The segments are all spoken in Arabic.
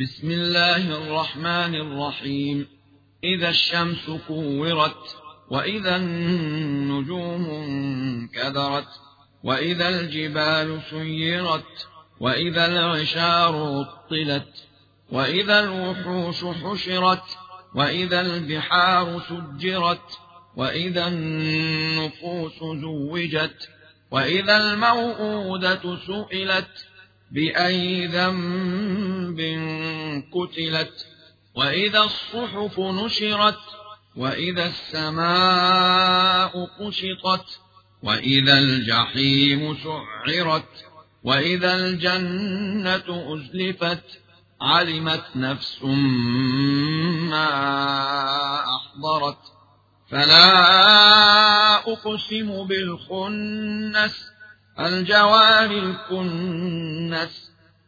بسم الله الرحمن الرحيم. إذا الشمس كورت وإذا النجوم انكدرت وإذا الجبال سيرت وإذا العشار عطلت وإذا الوحوش حشرت وإذا البحار سجرت وإذا النفوس زوجت وإذا الموءودة سئلت بأي ذنب قتلت وإذا الصحف نشرت وإذا السماء قشطت وإذا الجحيم سعرت وإذا الجنة أزلفت علمت نفس ما أحضرت فلا أقسم بالخنس الجوار الكنس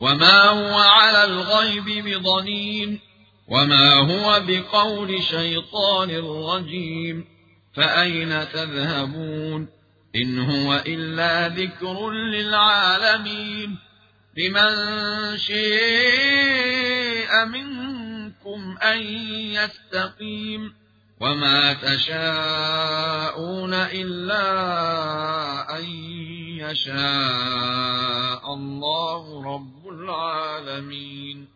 وما هو على الغيب بضنين وما هو بقول شيطان رجيم فأين تذهبون إن هو إلا ذكر للعالمين لمن شيء منكم أن يستقيم وما تشاءون إلا يشاء الله رب العالمين